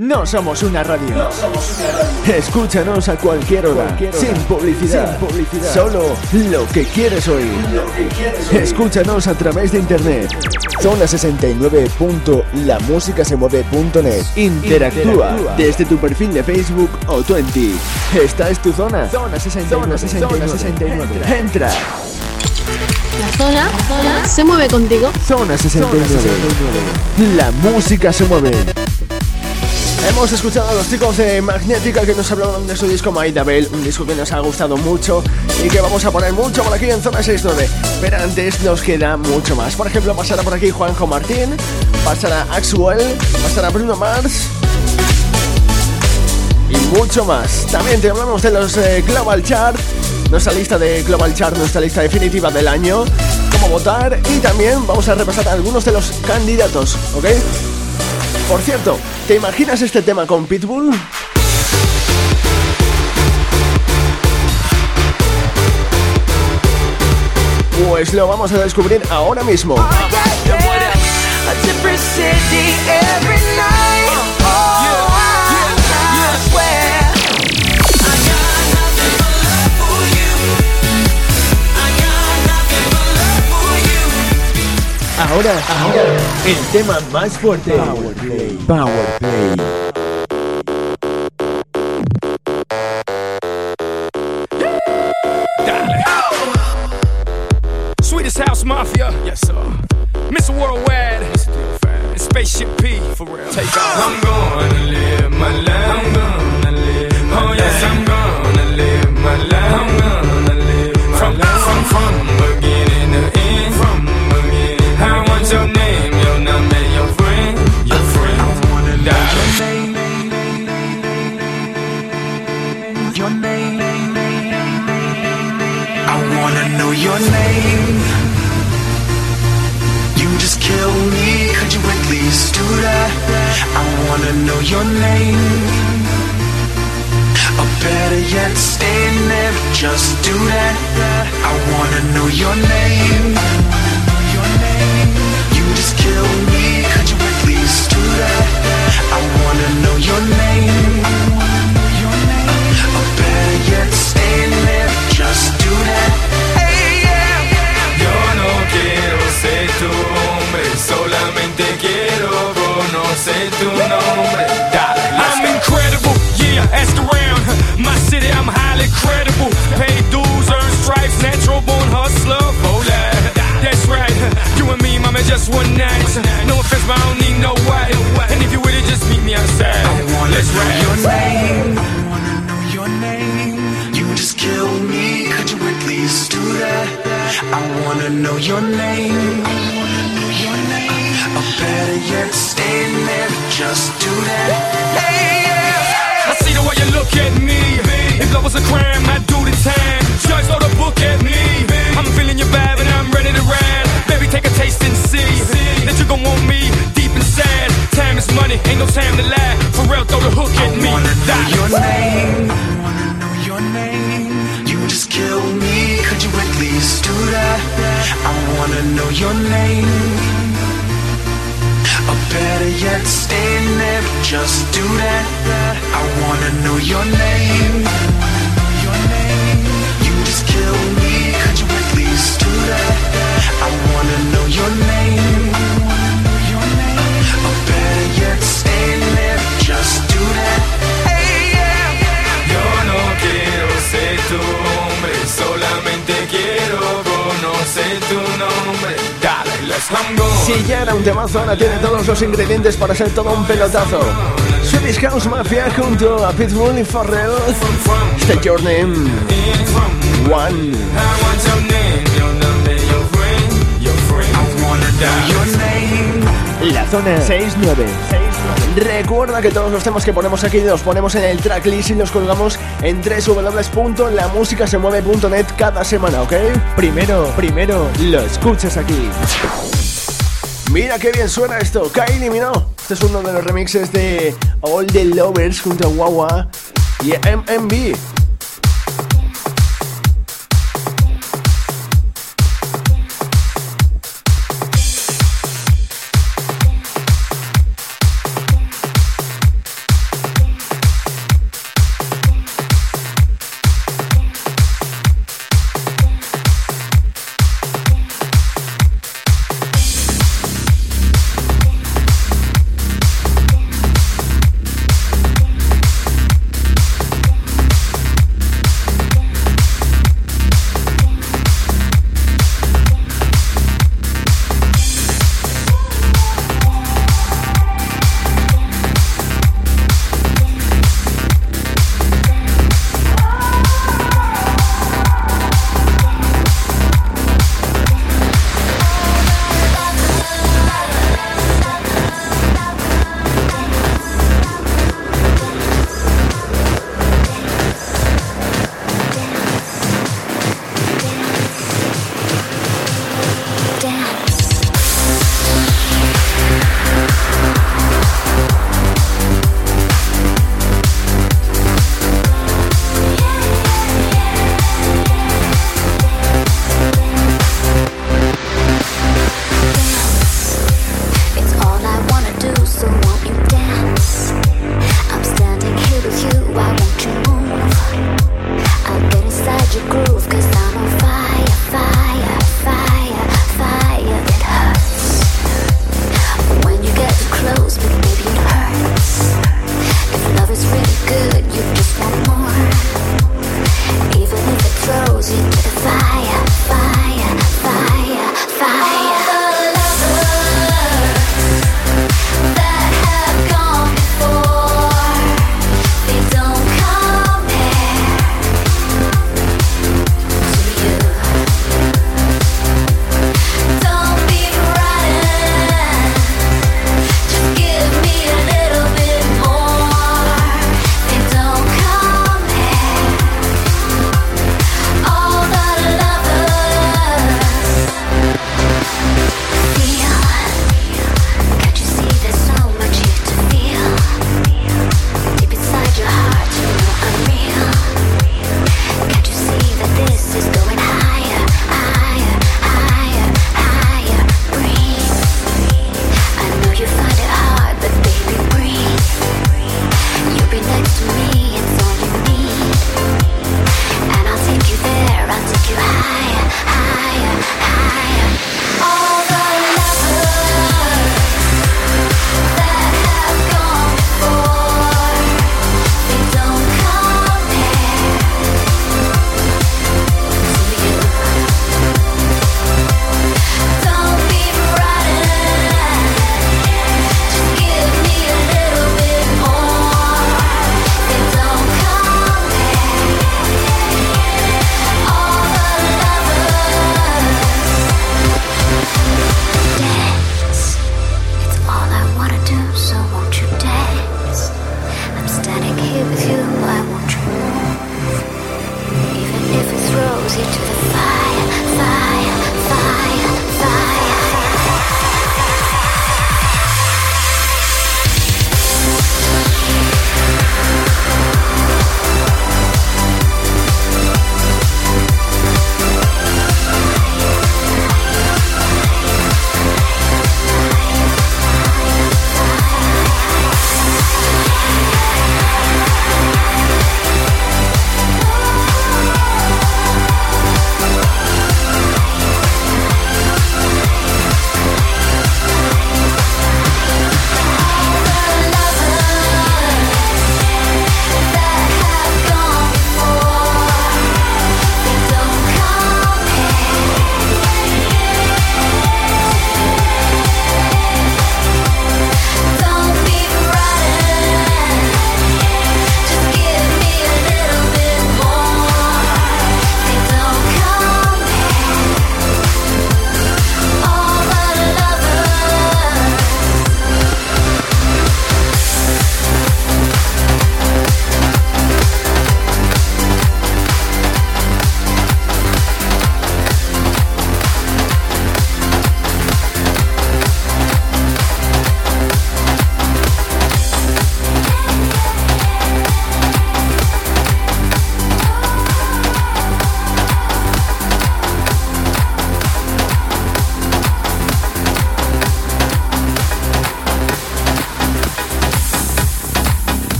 No somos una radio. No somos una radio. Escúchanos a cualquier hora, sin, publicidad, sin publicidad. Solo lo que quieres oír. Lo que quieres oír. Escúchanos a través de internet. Zona 69.lamusicasemueve.net. Interactúa, Interactúa desde tu perfil de Facebook o 20. Esta es tu zona. Zona 69. Zona 69. Entra. La zona, la zona se mueve contigo. Zona 69. Zona 69. La música se mueve. Hemos escuchado a los chicos de Magnética que nos hablaron de su disco My Bell, un disco que nos ha gustado mucho y que vamos a poner mucho por aquí en Zona 69. Pero antes nos queda mucho más. Por ejemplo, pasará por aquí Juanjo Martín, pasará Axwell, pasará Bruno Mars y mucho más. También te hablamos de los eh, Global Chart, nuestra lista de Global Chart, nuestra lista definitiva del año, cómo votar y también vamos a repasar algunos de los candidatos, ¿ok? Por cierto, ¿te imaginas este tema con Pitbull? Pues lo vamos a descubrir ahora mismo. Ahora, ahora, el tema más fuerte. Power Play. Power Play. Swedish House Mafia. Yes, sir. Mr. Worldwide. Spaceship P. For real. Take off. You want me deep inside. Time is money, ain't no time to lie. For real, throw the hook at I me. Wanna know your name. I wanna know your name. You just kill me. Could you at least do that? I wanna know your name. Or better yet, stay there, just do that. I wanna know your name. Un tiene todos los ingredientes para ser todo un pelotazo. Swedish House Mafia junto a Pitbull y Farrell. State your name. One. La zona 69. Recuerda que todos los temas que ponemos aquí los ponemos en el tracklist y los colgamos en www.lamusicasemueve.net cada semana, ¿ok? Primero, primero, lo escuchas aquí. Mira qué bien suena esto, Kylie Minogue. Este es uno de los remixes de All the Lovers junto a Wawa y MMB.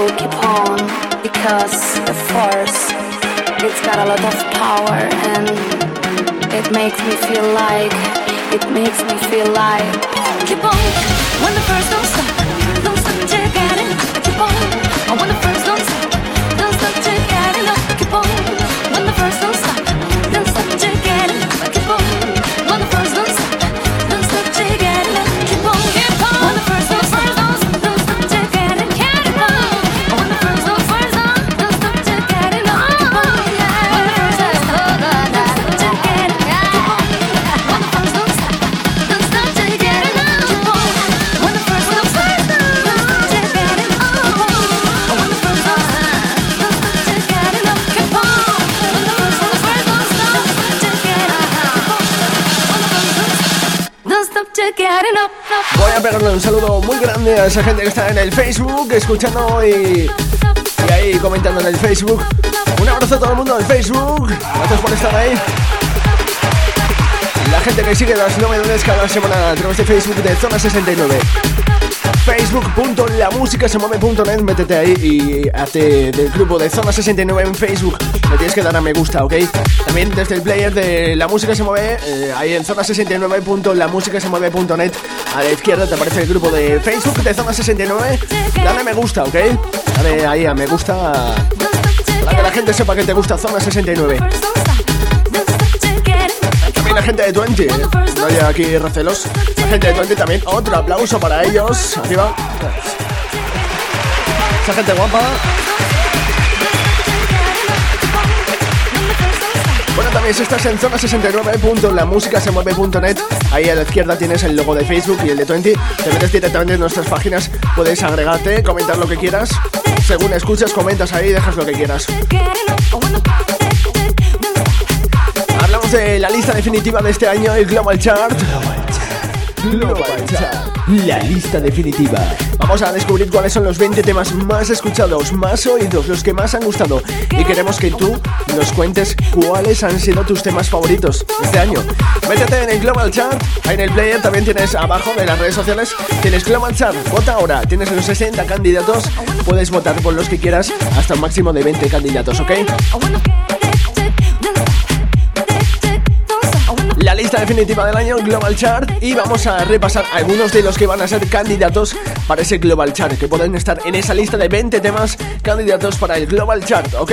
Could keep on because the force it's got a lot of power and it makes me feel like it makes me feel like keep on when the first don't stop, don't stop you get it. Keep on when the first Un saludo muy grande a esa gente que está en el Facebook, escuchando y, y ahí comentando en el Facebook. Un abrazo a todo el mundo del Facebook. Gracias por estar ahí. La gente que sigue las novedades cada semana a través de Facebook de Zona 69. Facebook.lamusicasemueve.net Métete ahí y hazte del grupo de Zona 69 en Facebook. Le tienes que dar a me gusta, ¿ok? También desde el player de La Música Se Mueve, eh, ahí en zona69.lamusicasemueve.net a la izquierda te aparece el grupo de Facebook de Zona 69. Dale a me gusta, ¿ok? Dale ahí a me gusta para que la gente sepa que te gusta Zona 69. Gente de 20, ¿eh? no haya aquí recelos. La gente de 20 también, otro aplauso para ellos. Arriba. Esa gente guapa. Bueno, también si estás en zona 69.lamusicasemueve.net, ahí a la izquierda tienes el logo de Facebook y el de 20. Te metes directamente en nuestras páginas, puedes agregarte, comentar lo que quieras. Según escuchas, comentas ahí, dejas lo que quieras. De la lista definitiva de este año, el Global Chart. Global Chart. La lista definitiva. Vamos a descubrir cuáles son los 20 temas más escuchados, más oídos, los que más han gustado. Y queremos que tú nos cuentes cuáles han sido tus temas favoritos este año. Métete en el Global Chart, en el player también tienes abajo de las redes sociales, tienes Global Chart, vota ahora, tienes los 60 candidatos, puedes votar por los que quieras hasta un máximo de 20 candidatos, ¿ok? La lista definitiva del año Global Chart y vamos a repasar algunos de los que van a ser candidatos para ese Global Chart, que pueden estar en esa lista de 20 temas candidatos para el Global Chart, ¿ok?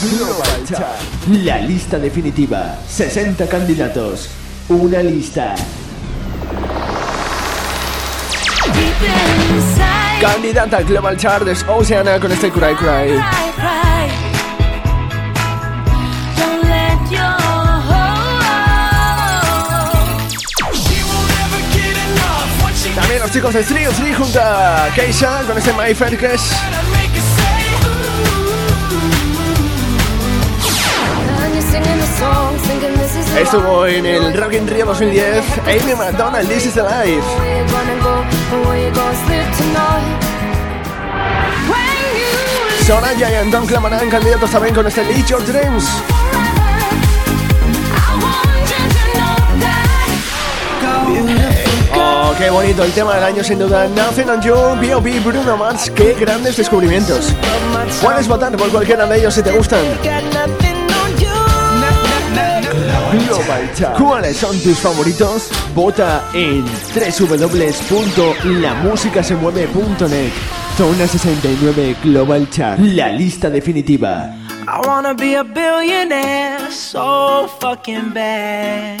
Global Chart, la lista definitiva, 60 candidatos, una lista. Candidata al Global Chart es Oceana con este Cry Cry. También los chicos de Trio 3 junto a Keisha con este My Fair es Estuvo en el Rock in Rio 2010 Amy McDonald, This is the Life. Soraya y Anton clamarán candidatos también con este Lead Your Dreams Qué bonito el tema del año sin duda Nothing on You, B.O.B. Bruno Mars Qué grandes descubrimientos Puedes votar por cualquiera de ellos si te gustan. ¿Cuáles son tus favoritos? Vota en www.lamusicasemueve.net Zona 69 Global Chart La lista definitiva I wanna be a billionaire so fucking bad.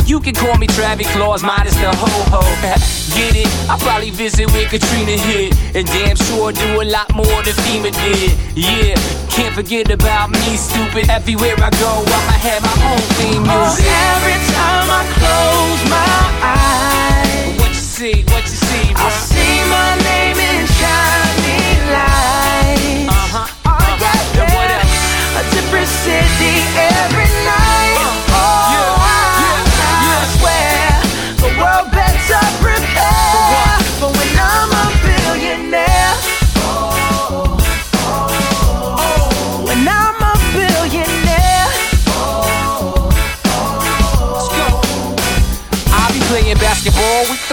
you can call me Travis Claus, minus the ho ho. Get it? I probably visit where Katrina hit, and damn sure do a lot more than FEMA did. Yeah, can't forget about me, stupid. Everywhere I go, I'ma have my own theme music. Oh, music. every time I close my eyes, What you see? What you see, I see my name in shining lights. Uh huh. Oh, yeah, yeah. else? A different city every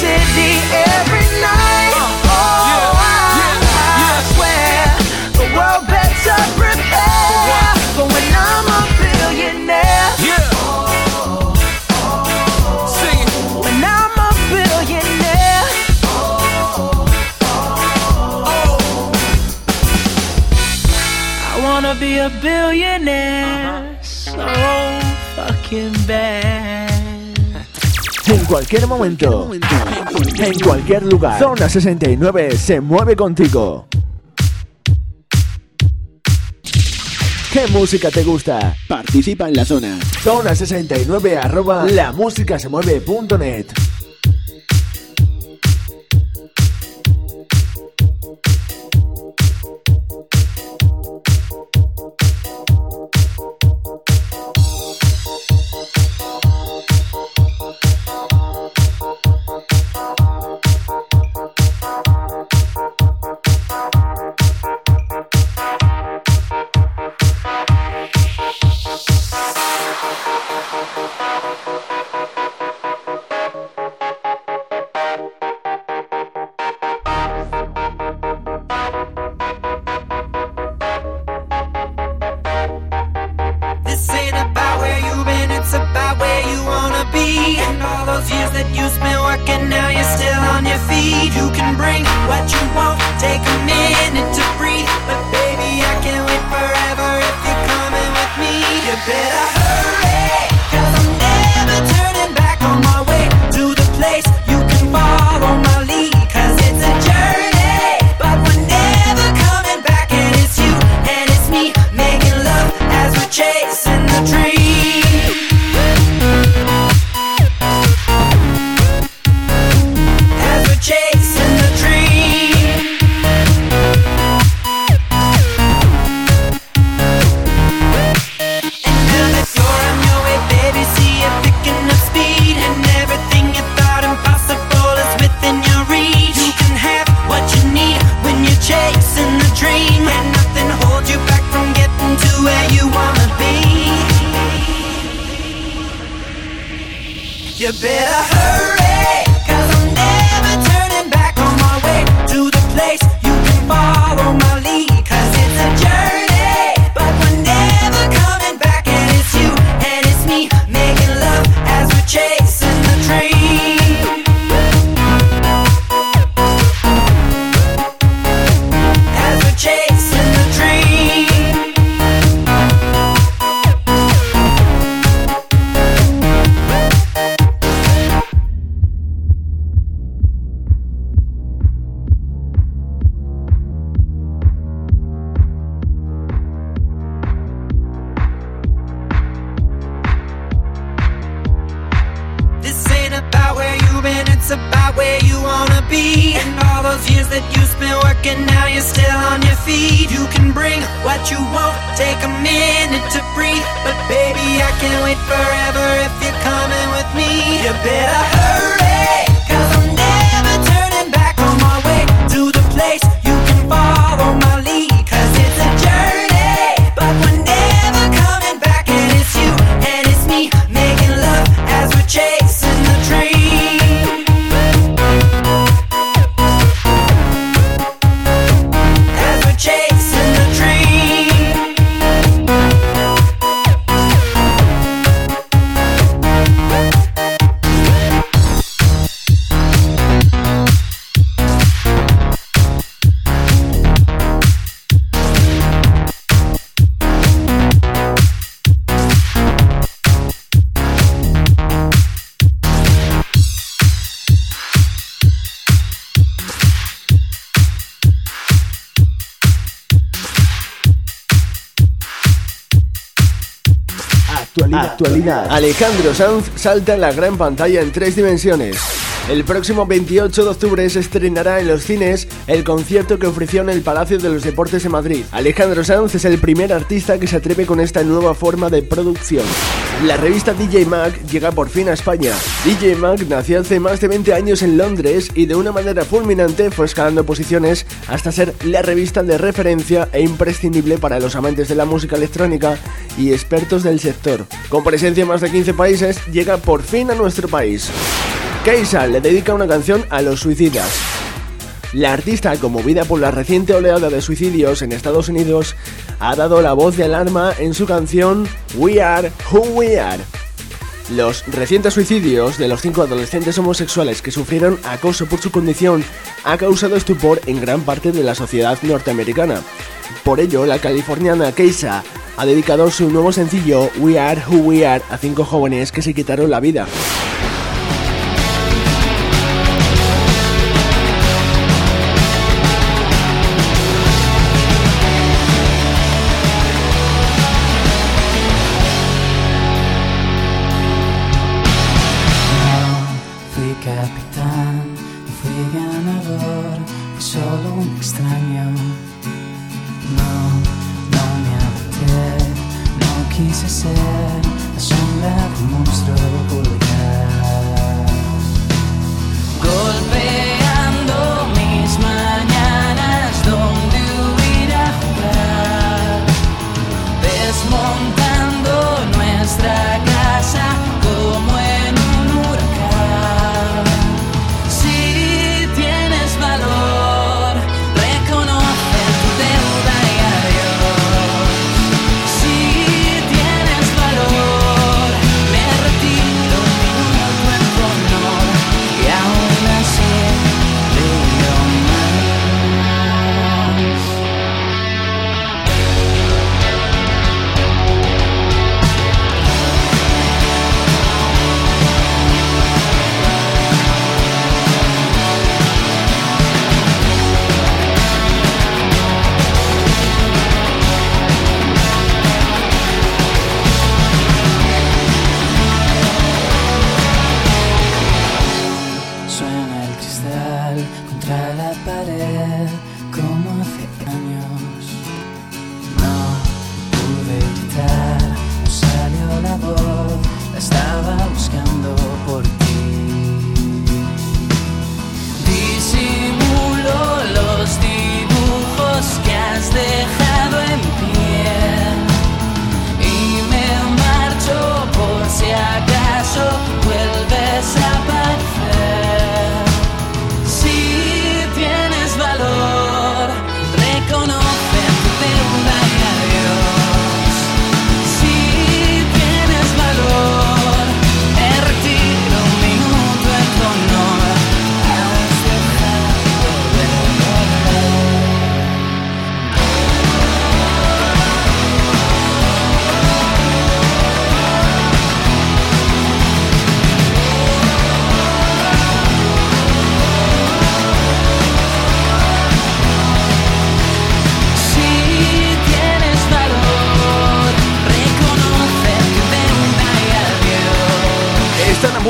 city so fucking bad. En cualquier momento, en cualquier lugar, Zona 69 se mueve contigo. ¿Qué música te gusta? Participa en la zona. Zona 69 arroba lamusicasemueve.net be. And all those years that you spent working, now you're still on your feet. You can bring what you want, take a minute to breathe. But baby, I can't wait forever if you're coming with me. You better hurry, cause I'm never turning back on my way to the place Actualidad. Actualidad. Alejandro Sanz salta en la gran pantalla en tres dimensiones. El próximo 28 de octubre se estrenará en los cines el concierto que ofreció en el Palacio de los Deportes de Madrid. Alejandro Sanz es el primer artista que se atreve con esta nueva forma de producción. La revista DJ Mag llega por fin a España. DJ Mag nació hace más de 20 años en Londres y de una manera fulminante fue escalando posiciones hasta ser la revista de referencia e imprescindible para los amantes de la música electrónica y expertos del sector. Con presencia en más de 15 países, llega por fin a nuestro país. Keisa le dedica una canción a los suicidas. La artista, conmovida por la reciente oleada de suicidios en Estados Unidos, ha dado la voz de alarma en su canción We Are Who We Are. Los recientes suicidios de los cinco adolescentes homosexuales que sufrieron acoso por su condición ha causado estupor en gran parte de la sociedad norteamericana. Por ello, la californiana Keisa ha dedicado su nuevo sencillo We Are Who We Are a cinco jóvenes que se quitaron la vida.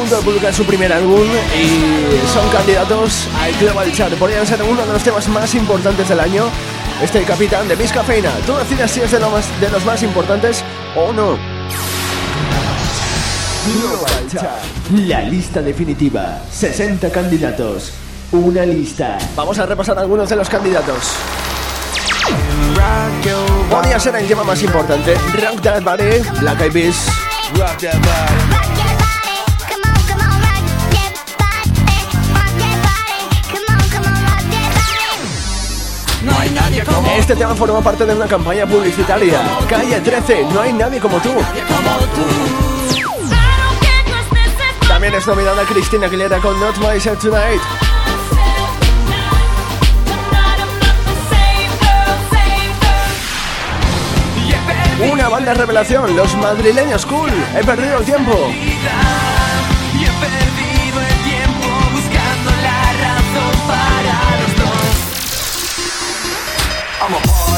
Punto de publicar su primer álbum y son candidatos al Global Chart. Podrían ser uno de los temas más importantes del año. Este capitán de Miss Cafeína. Tú decides si es de, de los más importantes o no. Global Chart. La lista definitiva. 60 candidatos. Una lista. Vamos a repasar algunos de los candidatos. Podría ser el tema más importante. Rock That Body, Black Eyed Peas. Este tema forma parte de una campaña publicitaria. Calle 13, no hay nadie como tú. También es nominada Cristina Aguilera con Not Myself Tonight. Una banda revelación, los madrileños cool. He perdido el tiempo.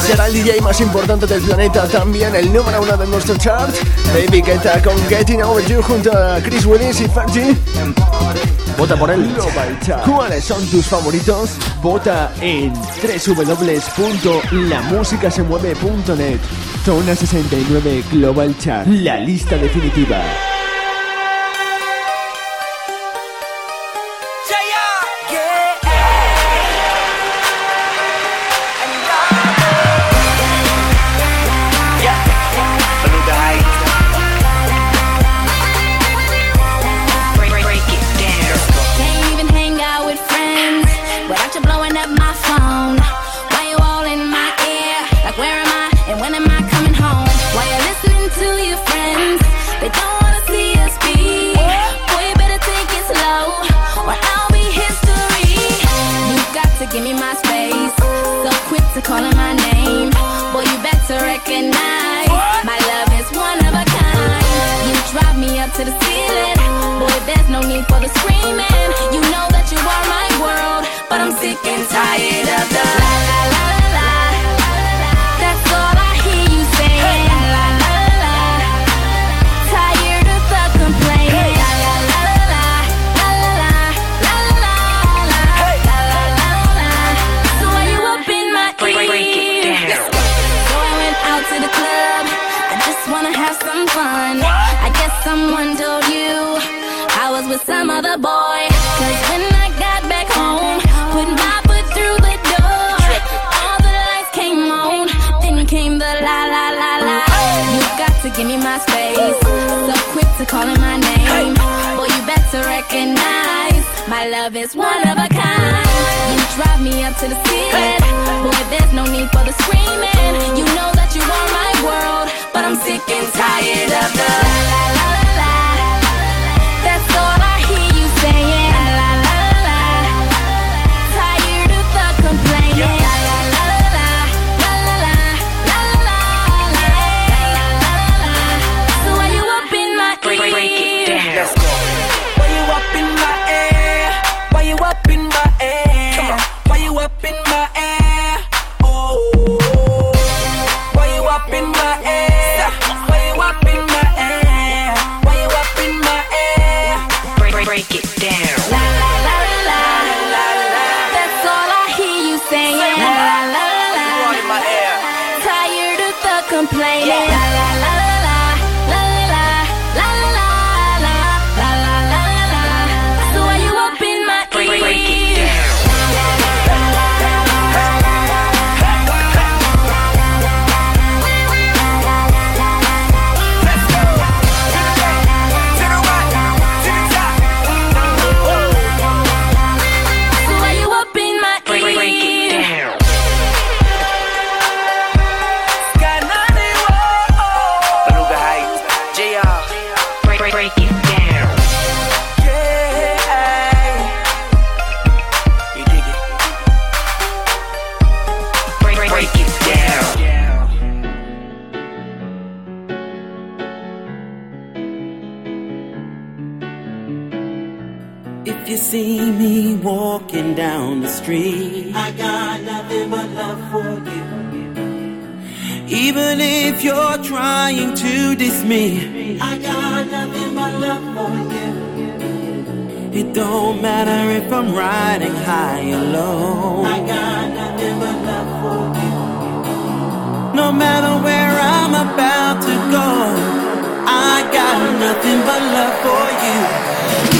Será el DJ más importante del planeta, también el número uno de nuestro chart. David Guetta con Getting Over You junto a Chris Willis y Fergie. Vota por él. ¿Cuáles son tus favoritos? Vota en www.lamusicasemueve.net. Zona 69 Global Chart. La lista definitiva. Need for the screaming. You know that you are my world, but I'm sick and tired of is one of a kind. You drive me up to the ceiling. Boy, there's no need for the screaming. You know that you are my world, but I'm sick and tired of the la la la Break, it trying to diss me, I got nothing but love for you. It don't matter if I'm riding high or low. I got nothing but love for you. No matter where I'm about to go, I got nothing but love for you.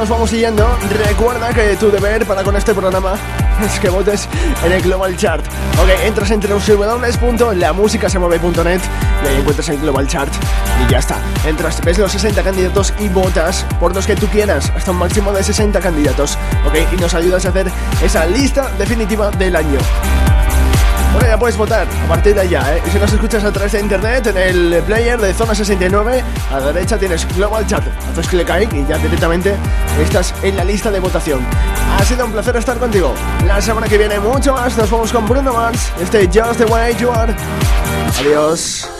nos vamos siguiendo, recuerda que tu deber para con este programa es que votes en el Global Chart. Ok, entras en www.lamusicasemueve.net y ahí encuentras el Global Chart y ya está. Entras, ves los 60 candidatos y votas por los que tú quieras, hasta un máximo de 60 candidatos. Ok, y nos ayudas a hacer esa lista definitiva del año. Bueno, ya puedes votar a partir de allá, ¿eh? Y si nos escuchas a través de internet, en el player de Zona 69, a la derecha tienes Global Chat. Haces clic ahí y ya directamente estás en la lista de votación. Ha sido un placer estar contigo. La semana que viene mucho más, nos vamos con Bruno Mars, este Just the Way You Are. Adiós.